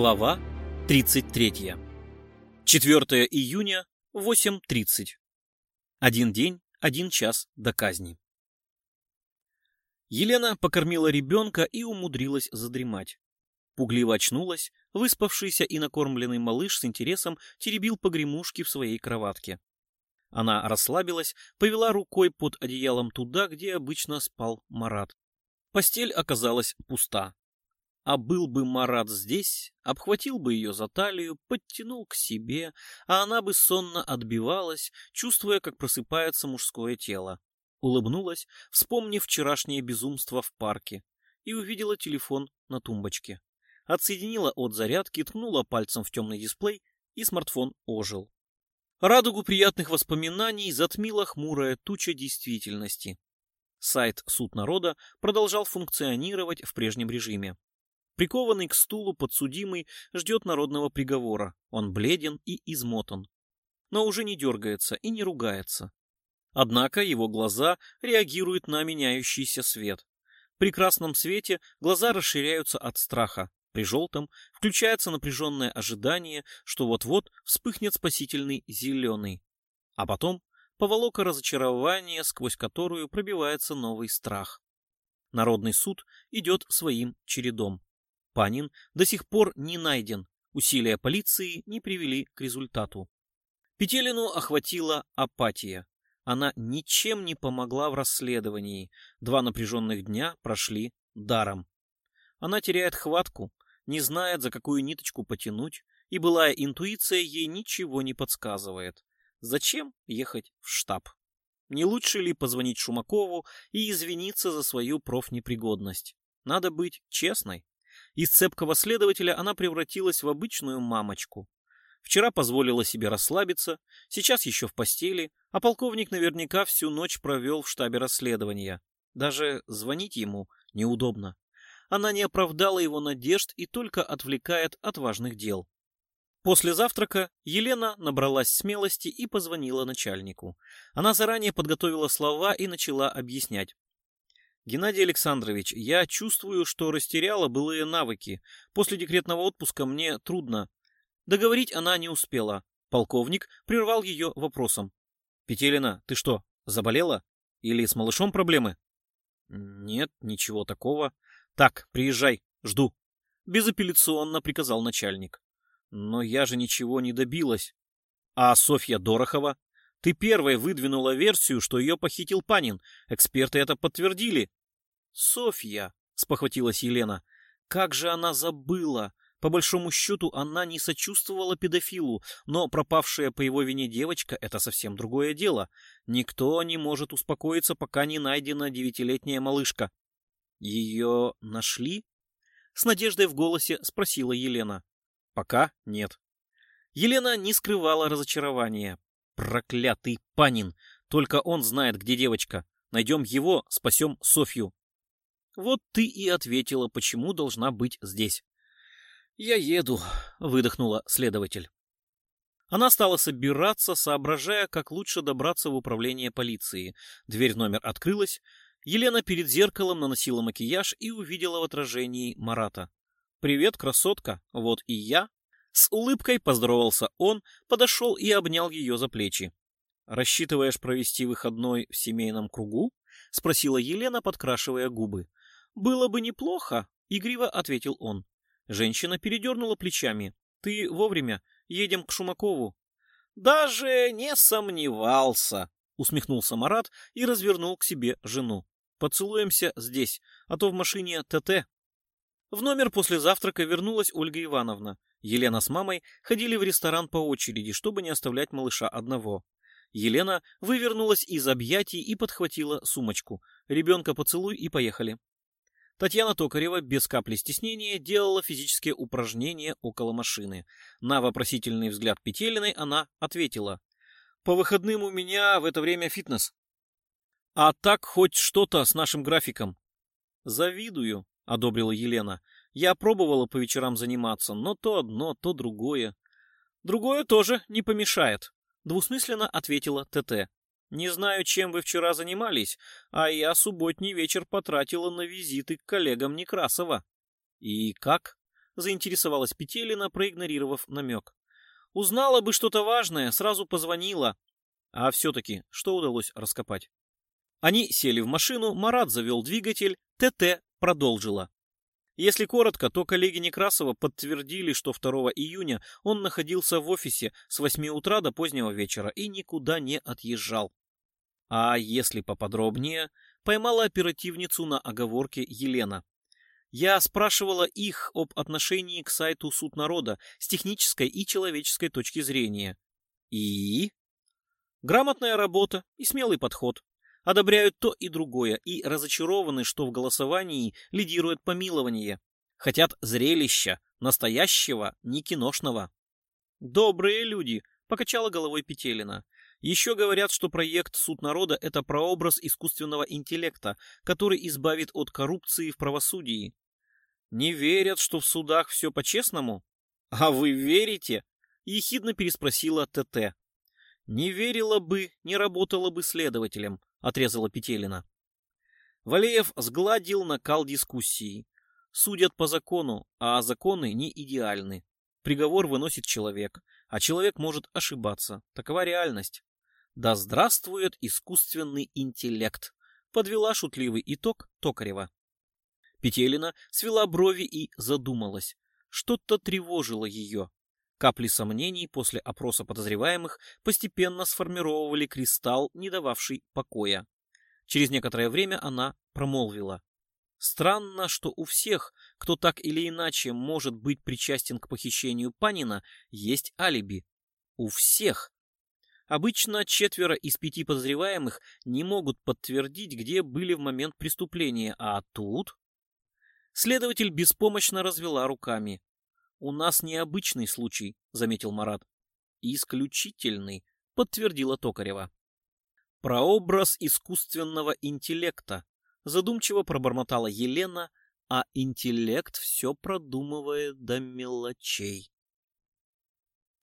Глава 33. 4 июня, 8.30. Один день, один час до казни. Елена покормила ребенка и умудрилась задремать. Пугливо очнулась, выспавшийся и накормленный малыш с интересом теребил погремушки в своей кроватке. Она расслабилась, повела рукой под одеялом туда, где обычно спал Марат. Постель оказалась пуста. А был бы Марат здесь, обхватил бы ее за талию, подтянул к себе, а она бы сонно отбивалась, чувствуя, как просыпается мужское тело. Улыбнулась, вспомнив вчерашнее безумство в парке, и увидела телефон на тумбочке. Отсоединила от зарядки, ткнула пальцем в темный дисплей, и смартфон ожил. Радугу приятных воспоминаний затмила хмурая туча действительности. Сайт «Суд народа» продолжал функционировать в прежнем режиме. Прикованный к стулу подсудимый ждет народного приговора. Он бледен и измотан. Но уже не дергается и не ругается. Однако его глаза реагируют на меняющийся свет. При красном свете глаза расширяются от страха. При желтом включается напряженное ожидание, что вот-вот вспыхнет спасительный зеленый. А потом поволока разочарования, сквозь которую пробивается новый страх. Народный суд идет своим чередом. Панин до сих пор не найден, усилия полиции не привели к результату. Петелину охватила апатия. Она ничем не помогла в расследовании. Два напряженных дня прошли даром. Она теряет хватку, не знает, за какую ниточку потянуть, и былая интуиция ей ничего не подсказывает. Зачем ехать в штаб? Не лучше ли позвонить Шумакову и извиниться за свою профнепригодность? Надо быть честной. Из цепкого следователя она превратилась в обычную мамочку. Вчера позволила себе расслабиться, сейчас еще в постели, а полковник наверняка всю ночь провел в штабе расследования. Даже звонить ему неудобно. Она не оправдала его надежд и только отвлекает от важных дел. После завтрака Елена набралась смелости и позвонила начальнику. Она заранее подготовила слова и начала объяснять. Геннадий Александрович, я чувствую, что растеряла былые навыки. После декретного отпуска мне трудно. Договорить она не успела. Полковник прервал ее вопросом. Петелина, ты что, заболела? Или с малышом проблемы? Нет, ничего такого. Так, приезжай, жду. Безапелляционно приказал начальник. Но я же ничего не добилась. А Софья Дорохова? Ты первая выдвинула версию, что ее похитил Панин. Эксперты это подтвердили. Софья, спохватилась Елена. Как же она забыла? По большому счету, она не сочувствовала педофилу, но пропавшая по его вине девочка — это совсем другое дело. Никто не может успокоиться, пока не найдена девятилетняя малышка. Ее нашли? С надеждой в голосе спросила Елена. Пока нет. Елена не скрывала разочарования. Проклятый Панин! Только он знает, где девочка. Найдем его, спасем Софью. Вот ты и ответила, почему должна быть здесь. Я еду, выдохнула следователь. Она стала собираться, соображая, как лучше добраться в управление полиции. Дверь номер открылась. Елена перед зеркалом наносила макияж и увидела в отражении Марата. «Привет, красотка, вот и я», с улыбкой поздоровался он, подошел и обнял ее за плечи. «Рассчитываешь провести выходной в семейном кругу?» — спросила Елена, подкрашивая губы. «Было бы неплохо», — игриво ответил он. Женщина передернула плечами. «Ты вовремя. Едем к Шумакову». «Даже не сомневался», — усмехнулся Марат и развернул к себе жену. «Поцелуемся здесь, а то в машине ТТ». В номер после завтрака вернулась Ольга Ивановна. Елена с мамой ходили в ресторан по очереди, чтобы не оставлять малыша одного. Елена вывернулась из объятий и подхватила сумочку. Ребенка поцелуй и поехали. Татьяна Токарева без капли стеснения делала физические упражнения около машины. На вопросительный взгляд Петелиной она ответила. «По выходным у меня в это время фитнес». «А так хоть что-то с нашим графиком». «Завидую», — одобрила Елена. Я пробовала по вечерам заниматься, но то одно, то другое. Другое тоже не помешает, двусмысленно ответила ТТ. Не знаю, чем вы вчера занимались, а я субботний вечер потратила на визиты к коллегам Некрасова. И как? заинтересовалась Петелина, проигнорировав намек. Узнала бы что-то важное, сразу позвонила. А все-таки, что удалось раскопать? Они сели в машину, Марат завел двигатель, ТТ продолжила. Если коротко, то коллеги Некрасова подтвердили, что 2 июня он находился в офисе с 8 утра до позднего вечера и никуда не отъезжал. А если поподробнее, поймала оперативницу на оговорке Елена. Я спрашивала их об отношении к сайту Суд народа с технической и человеческой точки зрения. И? Грамотная работа и смелый подход. Одобряют то и другое и разочарованы, что в голосовании лидирует помилование. Хотят зрелища, настоящего, не киношного. Добрые люди, покачала головой Петелина. Еще говорят, что проект «Суд народа» — это прообраз искусственного интеллекта, который избавит от коррупции в правосудии. Не верят, что в судах все по-честному? А вы верите? Ехидно переспросила ТТ. Не верила бы, не работала бы следователем, отрезала Петелина. Валеев сгладил накал дискуссии. Судят по закону, а законы не идеальны. Приговор выносит человек, а человек может ошибаться. Такова реальность. Да здравствует искусственный интеллект, подвела шутливый итог Токарева. Петелина свела брови и задумалась. Что-то тревожило ее. Капли сомнений после опроса подозреваемых постепенно сформировали кристалл, не дававший покоя. Через некоторое время она промолвила. Странно, что у всех, кто так или иначе может быть причастен к похищению Панина, есть алиби. У всех. Обычно четверо из пяти подозреваемых не могут подтвердить, где были в момент преступления, а тут... Следователь беспомощно развела руками. «У нас необычный случай», — заметил Марат. «Исключительный», — подтвердила Токарева. «Прообраз искусственного интеллекта», — задумчиво пробормотала Елена, а интеллект все продумывает до мелочей.